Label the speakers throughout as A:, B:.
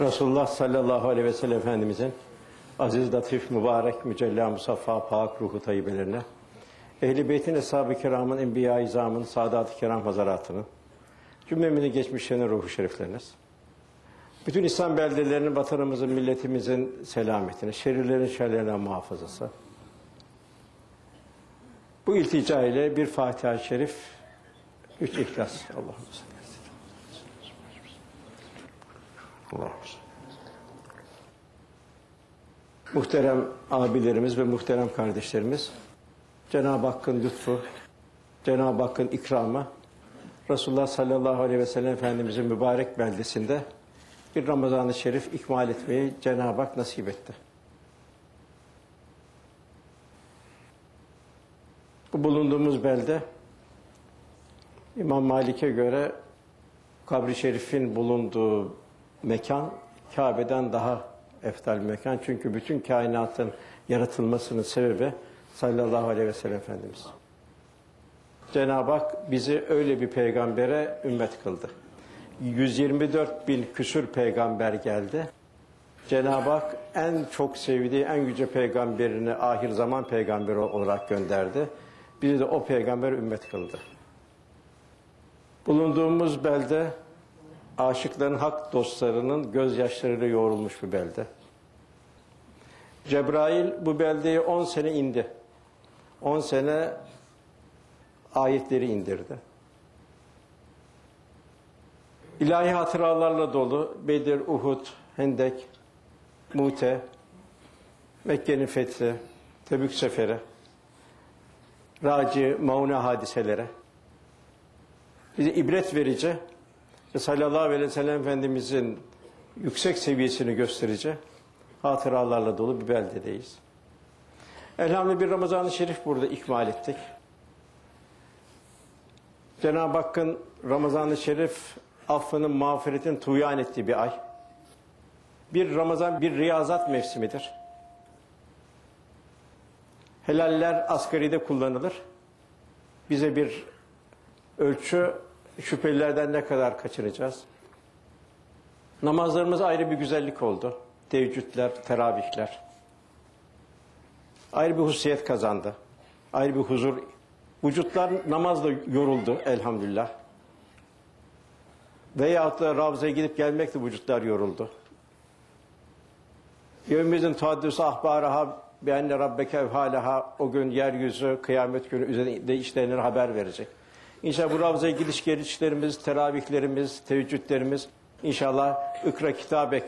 A: Resulullah sallallahu aleyhi ve sellem Efendimizin aziz, latif, mübarek, mücella, musaffa, pak ruhu tayyibelerine, Ehl-i Beyt'in, Eshab-ı Kiram'ın, Enbiya-i İzam'ın, Sadat-ı Kiram Hazaratının, cümlemini geçmişlerinin ruhu şeriflerine, bütün İslam beldelerinin, vatanımızın, milletimizin selametine, şerirlerin şerlerinden muhafazası. Bu iltica ile bir Fatiha-i Şerif, üç İhlas. Allah'ım Allah'ım Muhterem abilerimiz ve muhterem kardeşlerimiz, Cenab-ı Hakk'ın lütfu, Cenab-ı Hakk'ın ikramı, Resulullah sallallahu aleyhi ve sellem Efendimizin mübarek beldesinde bir Ramazan-ı Şerif ikmal etmeyi Cenab-ı Hak nasip etti. Bu bulunduğumuz belde İmam Malik'e göre kabri şerifin bulunduğu mekan Kabe'den daha eftal bir mekan. Çünkü bütün kainatın yaratılmasının sebebi sallallahu aleyhi ve sellem Efendimiz. Cenab-ı Hak bizi öyle bir peygambere ümmet kıldı. 124 bin küsür peygamber geldi. Cenab-ı Hak en çok sevdiği, en yüce peygamberini ahir zaman peygamberi olarak gönderdi. Bizi de o peygamber ümmet kıldı. Bulunduğumuz belde aşıkların hak dostlarının gözyaşlarıyla yoğrulmuş bir belde. Cebrail bu beldeye 10 sene indi. 10 sene ayetleri indirdi. İlahi hatıralarla dolu Bedir, Uhud, Hendek, Mute, Mekke'nin fethi, Tebük seferi, Raci, Mauna hadiselere bize ibret verici ve sallallahu aleyhi ve sellem Efendimizin yüksek seviyesini gösterici hatıralarla dolu bir beldedeyiz. Elhamdülillah bir Ramazan-ı Şerif burada ikmal ettik. Cenab-ı Hakk'ın Ramazan-ı Şerif affının, mağfiretin tuyan ettiği bir ay. Bir Ramazan bir riyazat mevsimidir. Helaller asgaride kullanılır. Bize bir ölçü şüphelilerden ne kadar kaçıracağız? Namazlarımız ayrı bir güzellik oldu. Teheccüdler, teravihler. Ayrı bir hususiyet kazandı. Ayrı bir huzur. Vücutlar namazla yoruldu elhamdülillah. Veyahut da Ravza'ya gidip gelmekle vücutlar yoruldu. Yevmimizin tuhaddüsü ahbaraha bi enne rabbeke halaha o gün yeryüzü kıyamet günü üzerinde işlerine haber verecek. İnşallah bu Ravza'ya gidiş gelişlerimiz, teravihlerimiz, teheccüdlerimiz inşallah ikra kitabek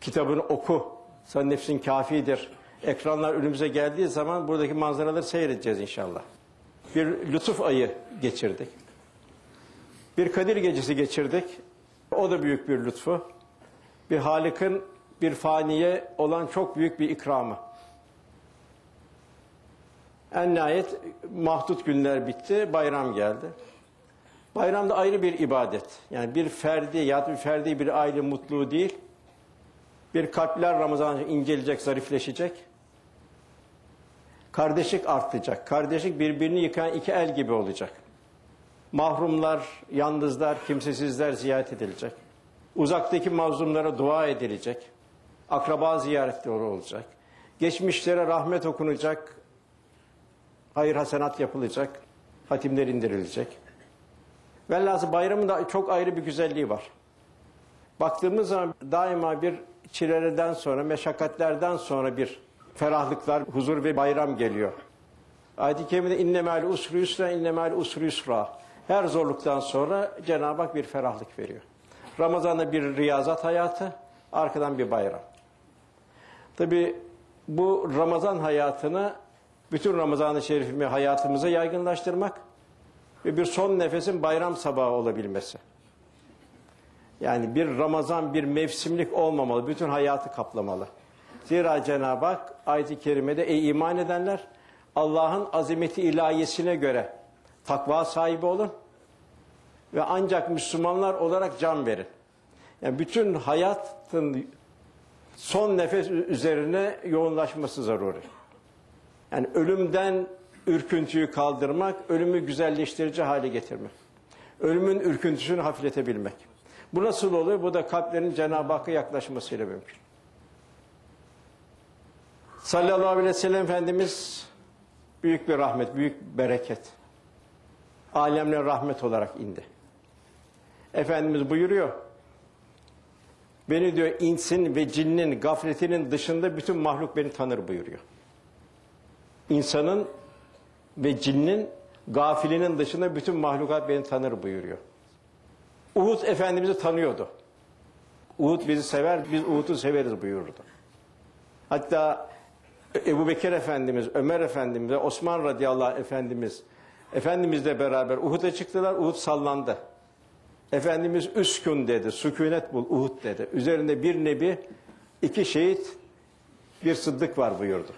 A: kitabını oku. Sen nefsin kafidir. Ekranlar önümüze geldiği zaman buradaki manzaraları seyredeceğiz inşallah. Bir lütuf ayı geçirdik. Bir Kadir gecesi geçirdik. O da büyük bir lütfu. Bir Halık'ın bir faniye olan çok büyük bir ikramı. En nihayet mahdut günler bitti, bayram geldi. Bayramda ayrı bir ibadet. Yani bir ferdi ya da bir ferdi bir aile mutluluğu değil. Bir kalpler Ramazan incelecek, zarifleşecek. Kardeşlik artacak. Kardeşlik birbirini yıkan iki el gibi olacak. Mahrumlar, yalnızlar, kimsesizler ziyaret edilecek. Uzaktaki mazlumlara dua edilecek. Akraba ziyaretleri olacak. Geçmişlere rahmet okunacak. Hayır hasenat yapılacak. Hatimler indirilecek. Velhasıl bayramın da çok ayrı bir güzelliği var. Baktığımız zaman daima bir çilelerden sonra, meşakkatlerden sonra bir ferahlıklar, huzur ve bayram geliyor. Ayet-i Kerime'de innemel usru yusra, innemel usru yusra. Her zorluktan sonra Cenab-ı Hak bir ferahlık veriyor. Ramazan'da bir riyazat hayatı, arkadan bir bayram. Tabi bu Ramazan hayatını bütün Ramazan-ı Şerif'i hayatımıza yaygınlaştırmak ve bir son nefesin bayram sabahı olabilmesi. Yani bir Ramazan bir mevsimlik olmamalı, bütün hayatı kaplamalı. Zira Cenab-ı Hak ayet-i kerimede ey iman edenler Allah'ın azameti ilahiyesine göre takva sahibi olun ve ancak Müslümanlar olarak can verin. Yani bütün hayatın son nefes üzerine yoğunlaşması zaruri. Yani ölümden ürküntüyü kaldırmak, ölümü güzelleştirici hale getirmek. Ölümün ürküntüsünü hafifletebilmek. Bu nasıl oluyor? Bu da kalplerin Cenab-ı Hakk'a yaklaşmasıyla mümkün. Sallallahu aleyhi ve sellem Efendimiz büyük bir rahmet, büyük bereket. Alemle rahmet olarak indi. Efendimiz buyuruyor. Beni diyor insin ve cinnin gafletinin dışında bütün mahluk beni tanır buyuruyor. İnsanın ve cinnin gafilinin dışında bütün mahlukat beni tanır buyuruyor. Uhud Efendimiz'i tanıyordu. Uhud bizi sever, biz Uhud'u severiz buyurdu. Hatta Ebu Bekir Efendimiz, Ömer Efendimiz ve Osman radıyallahu anh Efendimiz Efendimizle beraber Uhud'a çıktılar, Uhud sallandı. Efendimiz üskün dedi, sükunet bul, Uhud dedi. Üzerinde bir nebi, iki şehit, bir sıddık var buyurdu.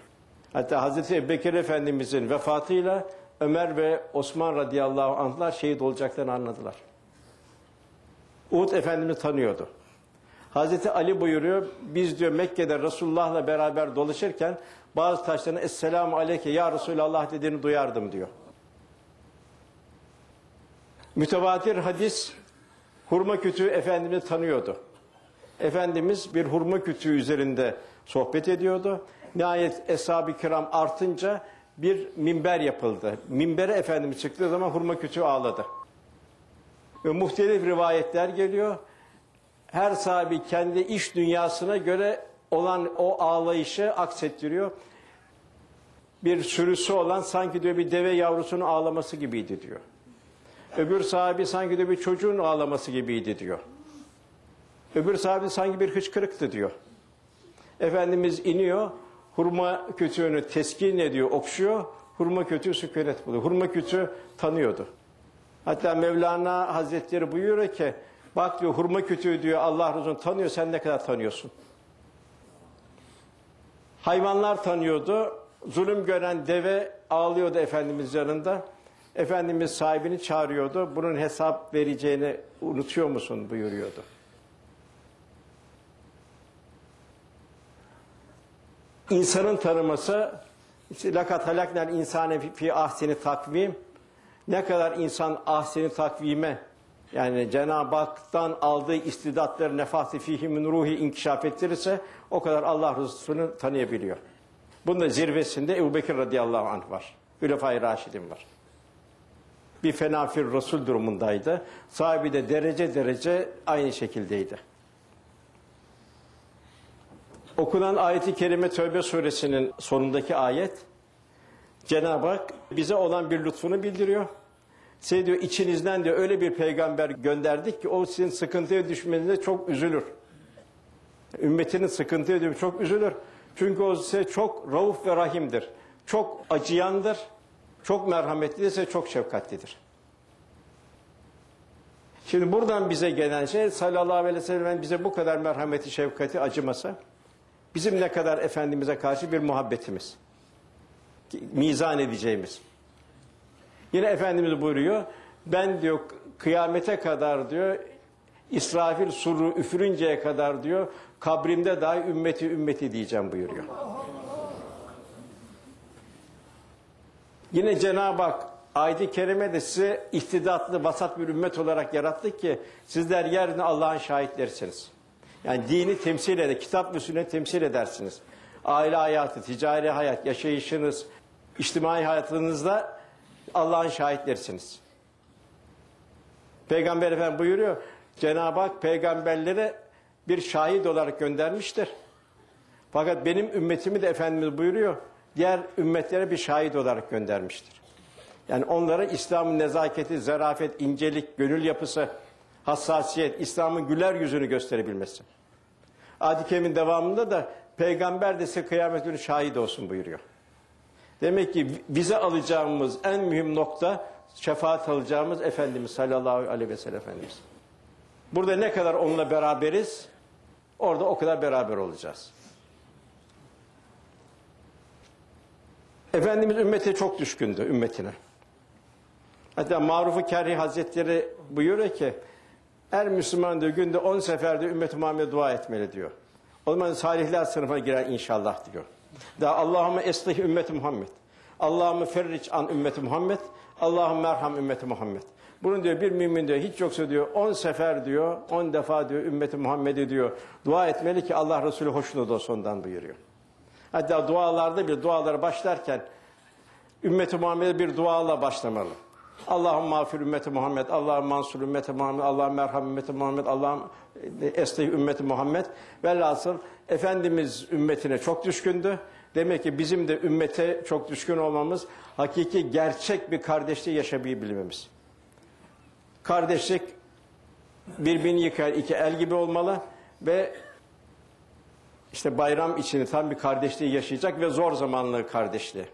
A: Hatta Hazreti Ebu Bekir Efendimizin vefatıyla Ömer ve Osman radıyallahu anh'lar şehit olacaklarını anladılar. Uhud Efendimiz tanıyordu. Hazreti Ali buyuruyor, biz diyor Mekke'de Resulullah'la beraber dolaşırken bazı taşların Esselamu Aleyke ya Resulallah dediğini duyardım diyor. Mütevatir hadis hurma kütüğü Efendimiz'i tanıyordu. Efendimiz bir hurma kütüğü üzerinde sohbet ediyordu. Nihayet Eshab-ı Kiram artınca bir minber yapıldı. Minbere Efendimiz çıktığı zaman hurma kütüğü ağladı. Ve muhtelif rivayetler geliyor. Her sahibi kendi iş dünyasına göre olan o ağlayışı aksettiriyor. Bir sürüsü olan sanki diyor bir deve yavrusunun ağlaması gibiydi diyor. Öbür sahibi sanki de bir çocuğun ağlaması gibiydi diyor. Öbür sahibi sanki bir hıçkırıktı diyor. Efendimiz iniyor, hurma kütüğünü teskin ediyor, okşuyor, hurma kütüğü sükunet buluyor. Hurma kütüğü tanıyordu. Hatta Mevlana Hazretleri buyuruyor ki, bak diyor hurma kütüğü diyor Allah Resulü'nü tanıyor, sen ne kadar tanıyorsun? Hayvanlar tanıyordu, zulüm gören deve ağlıyordu Efendimiz yanında. Efendimiz sahibini çağırıyordu. Bunun hesap vereceğini unutuyor musun buyuruyordu. İnsanın tanıması işte lakat halaknel insane fi ahseni takvim ne kadar insan ahseni takvime yani Cenab-ı Hak'tan aldığı istidatları nefasi fihi min ruhi inkişaf ettirirse o kadar Allah Resulü'nü tanıyabiliyor. Bunun zirvesinde Ebu Bekir radıyallahu anh var. Hülefai Raşidin var bir fenafir Resul durumundaydı. Sahibi de derece derece aynı şekildeydi. Okunan ayeti kerime Tövbe suresinin sonundaki ayet Cenab-ı Hak bize olan bir lütfunu bildiriyor. Size diyor içinizden diyor öyle bir peygamber gönderdik ki o sizin sıkıntıya düşmenize çok üzülür. Ümmetinin sıkıntıya düşmesi çok üzülür. Çünkü o size çok rauf ve rahimdir. Çok acıyandır çok merhametli ise çok şefkatlidir. Şimdi buradan bize gelen şey sallallahu aleyhi ve sellem bize bu kadar merhameti, şefkati acımasa bizim ne kadar Efendimiz'e karşı bir muhabbetimiz. Mizan edeceğimiz. Yine Efendimiz buyuruyor ben diyor kıyamete kadar diyor İsrafil suru üfürünceye kadar diyor kabrimde dahi ümmeti ümmeti diyeceğim buyuruyor. Yine Cenab-ı Hak ayet-i kerimede size ihtidatlı, vasat bir ümmet olarak yarattık ki sizler yerine Allah'ın şahitlerisiniz. Yani dini temsil eder, kitap ve sünnet temsil edersiniz. Aile hayatı, ticari hayat, yaşayışınız, içtimai hayatınızda Allah'ın şahitlerisiniz. Peygamber Efendimiz buyuruyor, Cenab-ı Hak peygamberlere bir şahit olarak göndermiştir. Fakat benim ümmetimi de Efendimiz buyuruyor, diğer ümmetlere bir şahit olarak göndermiştir. Yani onlara İslam'ın nezaketi, zarafet, incelik, gönül yapısı, hassasiyet, İslam'ın güler yüzünü gösterebilmesi. Adi Kerim'in devamında da peygamber de size kıyamet günü şahit olsun buyuruyor. Demek ki bize alacağımız en mühim nokta şefaat alacağımız Efendimiz sallallahu aleyhi ve sellem Efendimiz. Burada ne kadar onunla beraberiz orada o kadar beraber olacağız. Efendimiz ümmete çok düşkündü, ümmetine. Hatta Maruf-u Kerhi Hazretleri buyuruyor ki, her Müslüman diyor günde on seferde ümmet-i Muhammed dua etmeli diyor. O zaman salihler sınıfına girer inşallah diyor. Da Allahümme eslih ümmeti Muhammed. Allahümme ferriç an ümmeti Muhammed. Allahümme merham ümmeti Muhammed. Bunun diyor bir mümin diyor hiç yoksa diyor 10 sefer diyor 10 defa diyor ümmeti Muhammed'i diyor dua etmeli ki Allah Resulü hoşnut olsun ondan buyuruyor. Hatta dualarda bir dualara başlarken ümmeti Muhammed'e bir duayla başlamalı. Allah'ım mağfir ümmeti Muhammed, Allah'ım mansur ümmeti Muhammed, Allah'ım merham ümmeti Muhammed, Allah'ım eslih ümmeti Muhammed. Velhasıl Efendimiz ümmetine çok düşkündü. Demek ki bizim de ümmete çok düşkün olmamız, hakiki gerçek bir kardeşliği yaşamayı bilmemiz. Kardeşlik birbirini yıkayan iki el gibi olmalı ve işte bayram içinde tam bir kardeşliği yaşayacak ve zor zamanlı kardeşliği.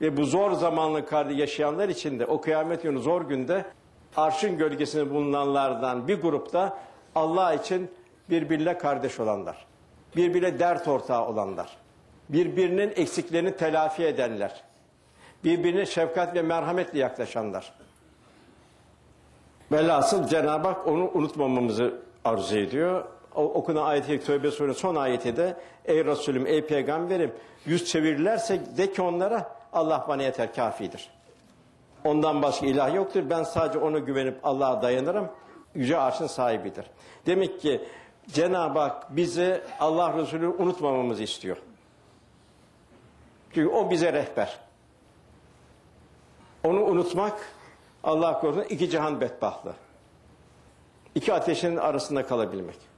A: Ve bu zor zamanlı yaşayanlar için de o kıyamet günü zor günde arşın gölgesinde bulunanlardan bir grupta Allah için birbirine kardeş olanlar. Birbirine dert ortağı olanlar. Birbirinin eksiklerini telafi edenler. Birbirine şefkat ve merhametle yaklaşanlar. Velhasıl Cenab-ı Hak onu unutmamamızı arzu ediyor. O, okunan ayet-i Tövbe son ayeti de Ey Resulüm, ey Peygamberim yüz çevirirlerse de ki onlara Allah bana yeter kafidir. Ondan başka ilah yoktur. Ben sadece ona güvenip Allah'a dayanırım. Yüce arşın sahibidir. Demek ki Cenab-ı Hak bizi Allah Resulü unutmamamızı istiyor. Çünkü o bize rehber. Onu unutmak Allah korusun iki cihan bedbahtlığı. İki ateşin arasında kalabilmek.